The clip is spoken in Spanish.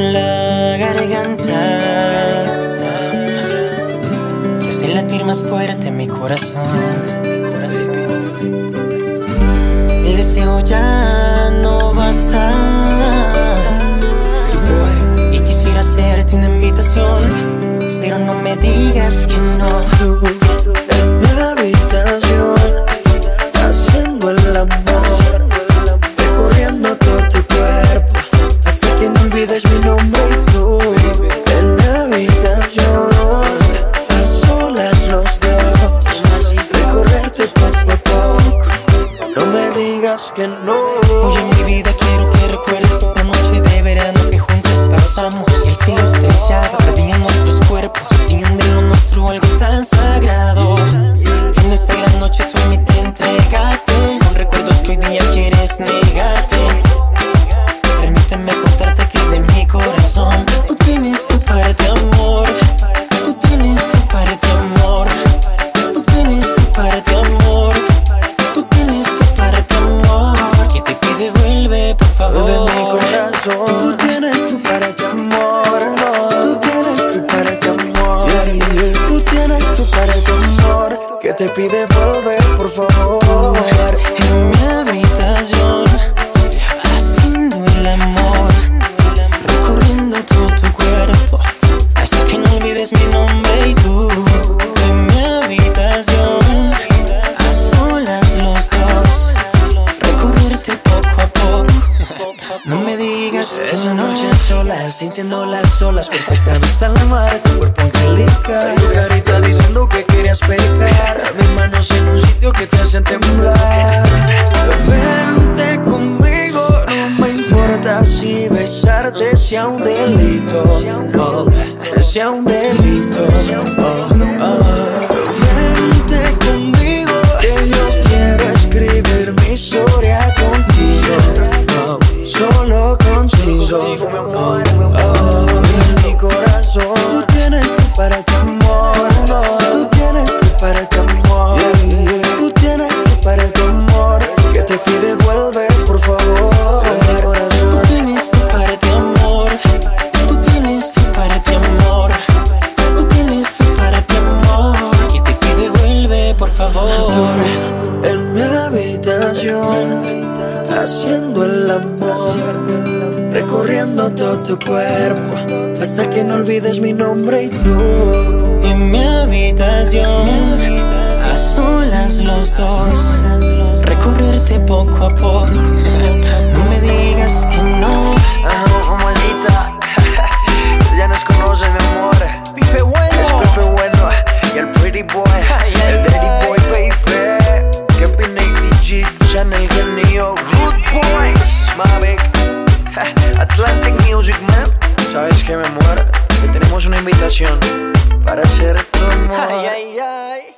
la garganta que hace latir más fuerte mi corazón. El deseo ya no basta. No. Hoy en mi vida quiero que recuerdes la noche de verano que juntos pasamos. El cielo estrellado en nuestros cuerpos. De lo nuestro algo tan sagrado. En esta gran noche tú a mí te entregaste. Con recuerdos que hoy día quieres negarte. Te pide volver, por favor. En mi habitación, haciendo el amor, recorriendo todo tu cuerpo, hasta que no olvides mi nombre y tú. En mi habitación, a solas los dos, recorrerte poco a poco. No me digas Esa no. noche sola, sintiendo las olas Perfecta vista en la mar, tu cuerpo angelical Tu carita diciendo que querías pecar hacen temblar. Vente conmigo, no me importa si besarte sea un delito. No, sea un delito. Oh, oh. Vente conmigo, que yo quiero escribir mi historia contigo. No, Solo contigo. Oh, haciendo el amor, recorriendo todo tu cuerpo, hasta que no olvides mi nombre y tú. En mi habitación, a solas los dos, recorrerte poco a poco, no me digas que no. Oh, maldita, ya nos conoces, mi amor. Bueno, es bueno, y el pretty boy, el daddy boy, baby. Que viene G, Chanel. Es que me muera, que tenemos una invitación para hacer tu amor. Ay, ay, ay.